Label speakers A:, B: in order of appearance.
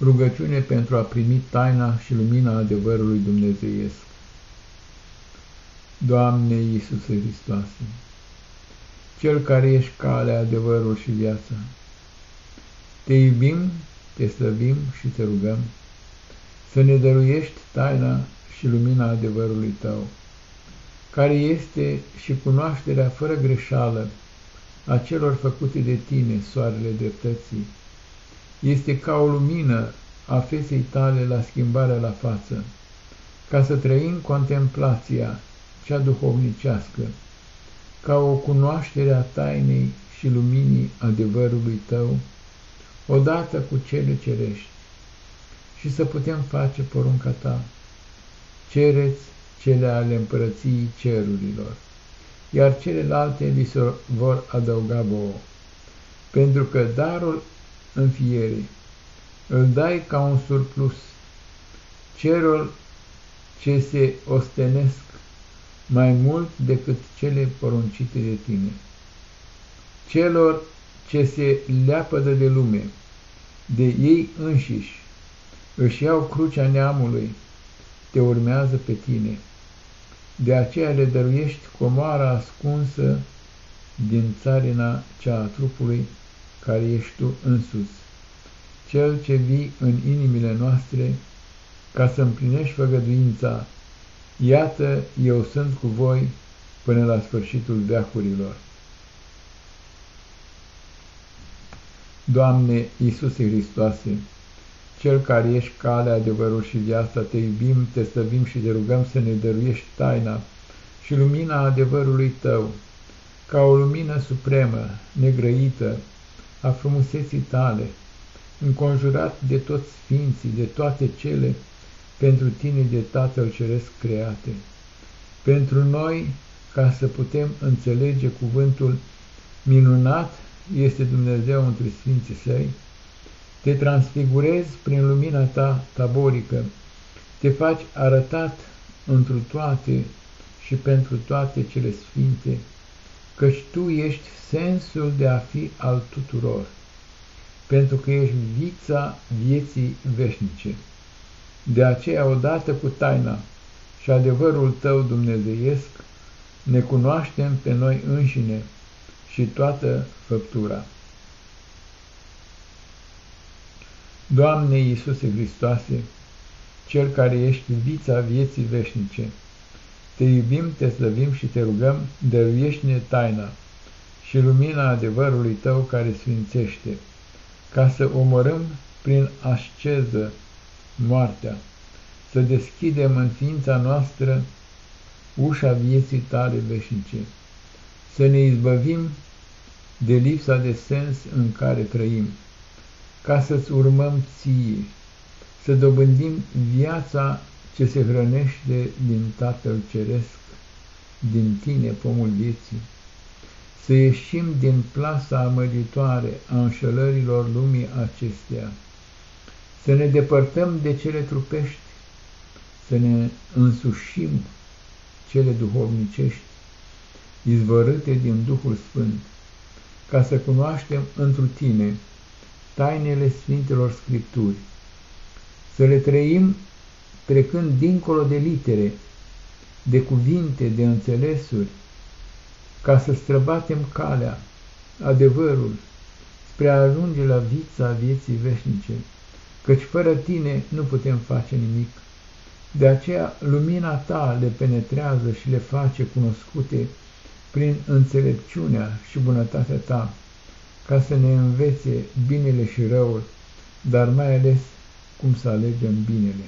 A: Rugăciune pentru a primi taina și lumina adevărului dumnezeiesc. Doamne Iisuse Hristoase, Cel care ești calea, adevărul și viața, Te iubim, Te slăvim și Te rugăm să ne dăruiești taina și lumina adevărului Tău, care este și cunoașterea fără greșeală a celor făcute de Tine, soarele dreptății, este ca o lumină a feței tale la schimbarea la față, ca să trăim contemplația cea duhovnicească, ca o cunoaștere a tainei și luminii adevărului tău, odată cu cele cerești, și să putem face porunca ta. Cereți cele ale împărăției cerurilor, iar celelalte li se vor adăuga vouă, pentru că darul înfierii îl dai ca un surplus cerul ce se ostenesc mai mult decât cele poruncite de tine. Celor ce se leapădă de lume, de ei înșiși, își iau crucea neamului, te urmează pe tine. De aceea le dăruiești comoara ascunsă din țarina cea a trupului, care ești tu însuți, cel ce vii în inimile noastre, ca să împlinești făgăduința, iată, eu sunt cu voi până la sfârșitul veacurilor. Doamne Iisuse Hristoase, Cel care ești calea, adevărul și viața, te iubim, te slăvim și te rugăm să ne dăruiești taina și lumina adevărului Tău, ca o lumină supremă, negrăită, a frumuseții tale, înconjurat de toți sfinții, de toate cele pentru tine de Tatăl Ceresc create. Pentru noi, ca să putem înțelege cuvântul minunat este Dumnezeu între Sfinții Săi, te transfigurezi prin lumina ta taborică, te faci arătat întru toate și pentru toate cele sfinte, căci tu ești sensul de a fi al tuturor, pentru că ești vița vieții veșnice. De aceea, odată cu taina și adevărul tău dumnezeiesc, ne cunoaștem pe noi înșine și toată făptura. Doamne Iisuse Hristoase, Cel care ești vița vieții veșnice, te iubim, te slăvim și te rugăm, dăruiește-ne taina și lumina adevărului Tău care sfințește, ca să omorâm prin asceză moartea, să deschidem în ființa noastră ușa vieții tale veșnice, să ne izbăvim de lipsa de sens în care trăim, ca să-ți urmăm ție, să dobândim viața ce se hrănește din Tatăl Ceresc, din tine, pomul vieții, să ieșim din plasa amăgitoare a înșelărilor lumii acesteia, să ne depărtăm de cele trupești, să ne însușim cele duhovnicești, izvorâte din Duhul Sfânt, ca să cunoaștem întru tine tainele Sfintelor Scripturi, să le trăim trecând dincolo de litere, de cuvinte, de înțelesuri, ca să străbatem calea, adevărul, spre a ajunge la vița vieții veșnice, căci fără tine nu putem face nimic. De aceea lumina ta le penetrează și le face cunoscute prin înțelepciunea și bunătatea ta, ca să ne învețe binele și răul, dar mai ales cum să alegem binele.